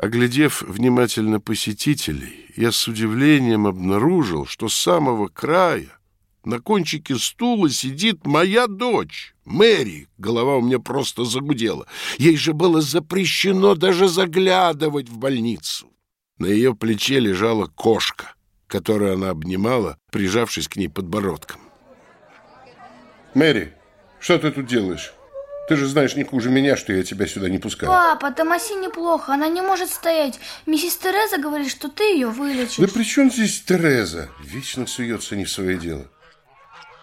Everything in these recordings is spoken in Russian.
Оглядев внимательно посетителей, я с удивлением обнаружил, что с самого края на кончике стула сидит моя дочь, Мэри. Голова у меня просто загудела. Ей же было запрещено даже заглядывать в больницу. На ее плече лежала кошка, которую она обнимала, прижавшись к ней подбородком. «Мэри, что ты тут делаешь?» Ты же знаешь не хуже меня, что я тебя сюда не пускаю. Папа, Томаси неплохо, она не может стоять. Миссис Тереза говорит, что ты ее вылечишь. Да при чем здесь Тереза? Вечно суется не в свое дело.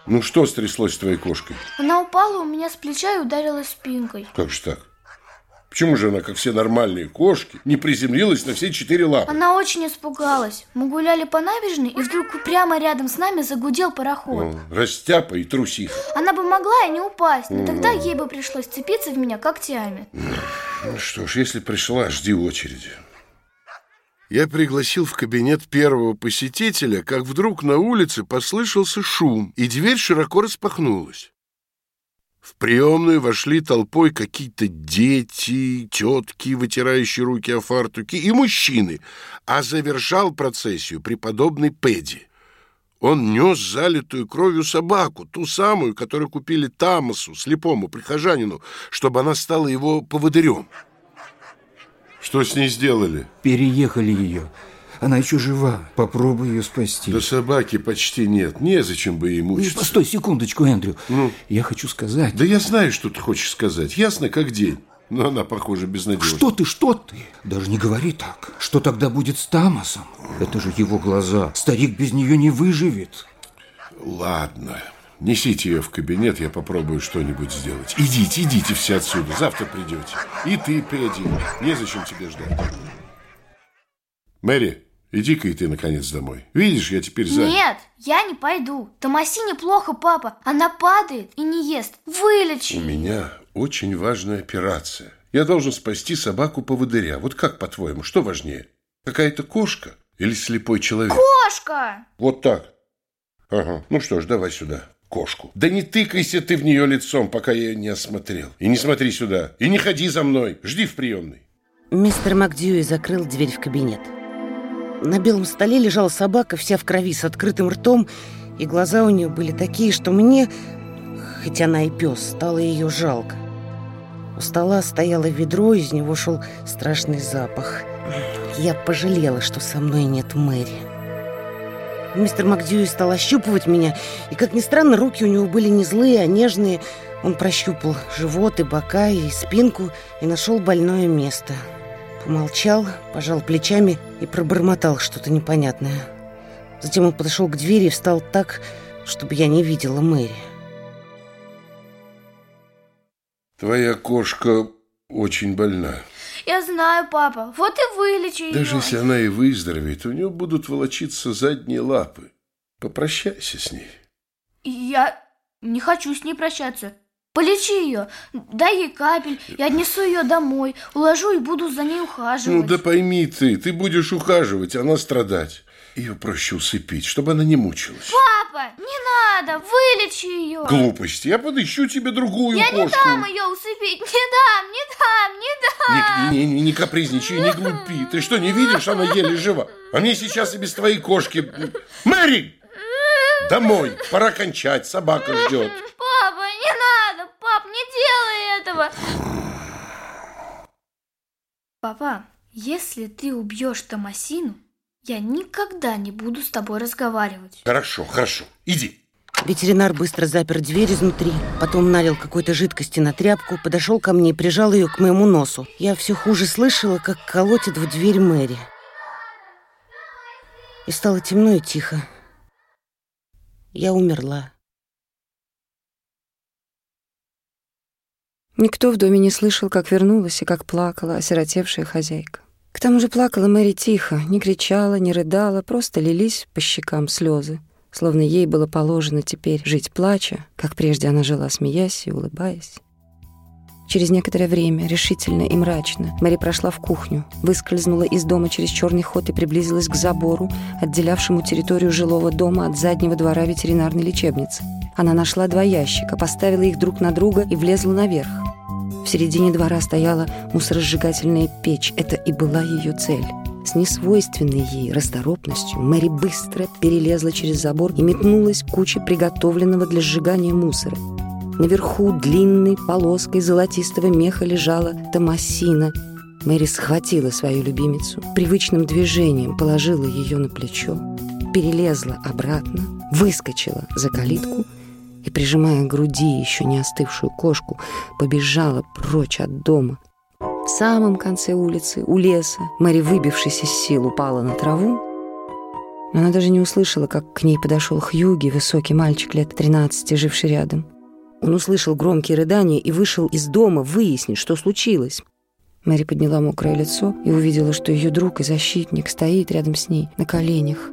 Ну что стряслось с твоей кошкой? Она упала у меня с плеча и ударилась спинкой. Как же так? Почему же она, как все нормальные кошки, не приземлилась на все четыре лапы? Она очень испугалась. Мы гуляли по набережной, и вдруг прямо рядом с нами загудел пароход. О, растяпа и трусиха. Она бы могла и не упасть, но тогда ей бы пришлось цепиться в меня когтями. Ну что ж, если пришла, жди очереди. Я пригласил в кабинет первого посетителя, как вдруг на улице послышался шум, и дверь широко распахнулась. В приемную вошли толпой какие-то дети, тетки, вытирающие руки о фартуки, и мужчины, а завершал процессию преподобный Пэдди. Он нес залитую кровью собаку, ту самую, которую купили Тамасу, слепому прихожанину, чтобы она стала его поводырем. Что с ней сделали? Переехали ее. Она еще жива. Попробуй ее спасти. Да собаки почти нет. Незачем бы ей мучиться. Ну, постой секундочку, Эндрю. Ну? Я хочу сказать... Да я знаю, что ты хочешь сказать. Ясно, как день. Но она, похоже, безнадежна. Что ты, что ты? Даже не говори так. Что тогда будет с Тамасом? Это же его глаза. Старик без нее не выживет. Ладно. Несите ее в кабинет, я попробую что-нибудь сделать. Идите, идите все отсюда. Завтра придете. И ты, Пэдди. Незачем тебе ждать. Мэри, Иди-ка и ты, наконец, домой. Видишь, я теперь занят. Нет, я не пойду. Томаси неплохо, папа. Она падает и не ест. Вылечи. У меня очень важная операция. Я должен спасти собаку-поводыря. Вот как, по-твоему, что важнее? Какая-то кошка или слепой человек? Кошка! Вот так. Ага. Ну что ж, давай сюда кошку. Да не тыкайся ты в нее лицом, пока я ее не осмотрел. И не смотри сюда. И не ходи за мной. Жди в приемной. Мистер Макдьюи закрыл дверь в кабинет. На белом столе лежала собака, вся в крови, с открытым ртом, и глаза у нее были такие, что мне, хоть она и пес, стало ее жалко. У стола стояло ведро, из него шел страшный запах. Я пожалела, что со мной нет Мэри. Мистер Макдьюи стал ощупывать меня, и, как ни странно, руки у него были не злые, а нежные. Он прощупал живот и бока, и спинку, и нашел больное место — Помолчал, пожал плечами и пробормотал что-то непонятное. Затем он подошел к двери и встал так, чтобы я не видела Мэри. Твоя кошка очень больна. Я знаю, папа. Вот и вылечи ее. Даже если она и выздоровеет, у нее будут волочиться задние лапы. Попрощайся с ней. Я не хочу с ней прощаться. Полечи ее, дай ей капель, я отнесу ее домой, уложу и буду за ней ухаживать. Ну да пойми ты, ты будешь ухаживать, она страдать. Ее проще усыпить, чтобы она не мучилась. Папа, не надо, вылечи ее. Глупости, я подыщу тебе другую я кошку. Я не дам ее усыпить, не дам, не дам, не дам. Не, не, не, не капризничай, не глупи. Ты что, не видишь, она еле жива. А мне сейчас и без твоей кошки... Мэри! Домой, пора кончать, собака ждет. Папа, не надо, пап, не делай этого. Папа, если ты убьешь Томасину, я никогда не буду с тобой разговаривать. Хорошо, хорошо, иди. Ветеринар быстро запер дверь изнутри, потом налил какой-то жидкости на тряпку, подошел ко мне и прижал ее к моему носу. Я все хуже слышала, как колотит в дверь Мэри. И стало темно и тихо. Я умерла. Никто в доме не слышал, как вернулась и как плакала осиротевшая хозяйка. К тому же плакала Мэри тихо, не кричала, не рыдала, просто лились по щекам слезы, словно ей было положено теперь жить плача, как прежде она жила, смеясь и улыбаясь. Через некоторое время, решительно и мрачно, Мэри прошла в кухню, выскользнула из дома через черный ход и приблизилась к забору, отделявшему территорию жилого дома от заднего двора ветеринарной лечебницы. Она нашла два ящика, поставила их друг на друга и влезла наверх. В середине двора стояла мусоросжигательная печь. Это и была ее цель. С несвойственной ей расторопностью Мэри быстро перелезла через забор и метнулась к куче приготовленного для сжигания мусора. Наверху длинной полоской золотистого меха лежала Томасина. Мэри схватила свою любимицу, привычным движением положила ее на плечо, перелезла обратно, выскочила за калитку и, прижимая к груди еще не остывшую кошку, побежала прочь от дома. В самом конце улицы, у леса, Мэри, выбившись из сил, упала на траву. Она даже не услышала, как к ней подошел Хьюги, высокий мальчик лет 13, живший рядом. Он услышал громкие рыдания и вышел из дома выяснить, что случилось. Мэри подняла мокрое лицо и увидела, что ее друг и защитник стоит рядом с ней на коленях.